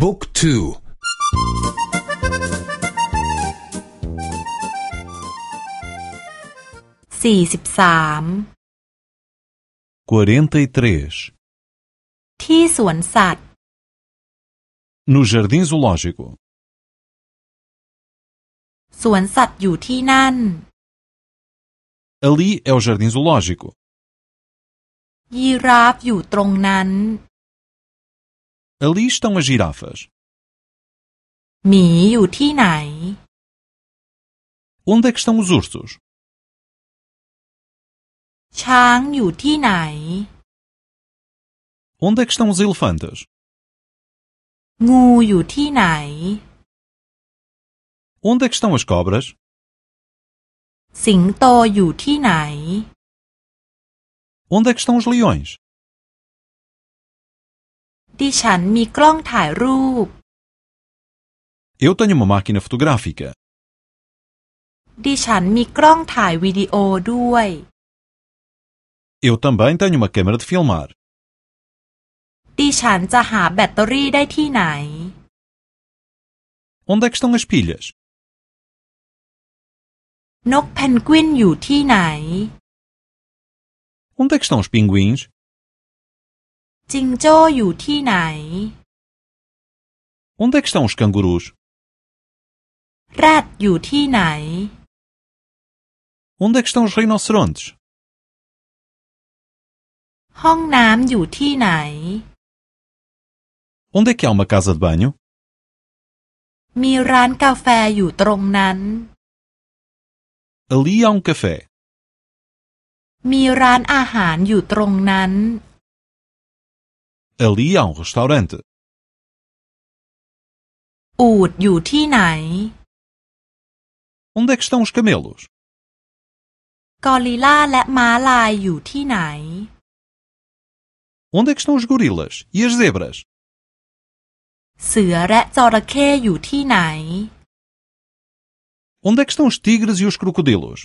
บุ๊กทูสี่สิบสาม 43. ที่สวนสัตว์ No Jardim Zoológico. สวนสัตว์อยู่ที่นั่น Ali é o Jardim Zoológico. ยีราฟอยู่ตรงนั้น Ali estão as girafas. หมีอยู่ที่ไหน Onde é que estão os ursos? ช้างอยู่ที่ไหน Onde é que estão os elefantes? งูอยู่ที่ไหน Onde é que estão as cobras? สิงโตอยู่ที่ไหน Onde é que estão os leões? ดิฉันมีกล้องถ่ายรูป Eu tenho uma máquina fotográfica. ดิฉันมีกล้องถ่ายวิดีโอด้วย Eu também tenho uma câmera de filmar. ดิฉันจะหาแบตเตอรี่ได้ที่ไหน Onde é que estão as pilhas? นกเพนกวินอยู่ที่ไหน Onde é que estão os pinguins? จิงโจ้อยู่ที่ไหน Onde é que estão os cangurus? แรดอยู่ที่ไหน Onde é que estão os rinocerontes? ห้องน้ำอยู่ที่ไหน Onde é que há uma casa de banho? มีร้านกาแฟอยู่ตรงนั้น Ali há um café. มีร้านอาหารอยู่ตรงนั้น Ali há um restaurante. อูดอยู่ที่ไหน Onde é que estão os camelos? กอริลลาและม้าลายอยู่ที่ไหน Onde é que estão os gorilas e as zebras? เสือและจระเข้อยู่ที่ไหน Onde é que estão os tigres e os crocodilos?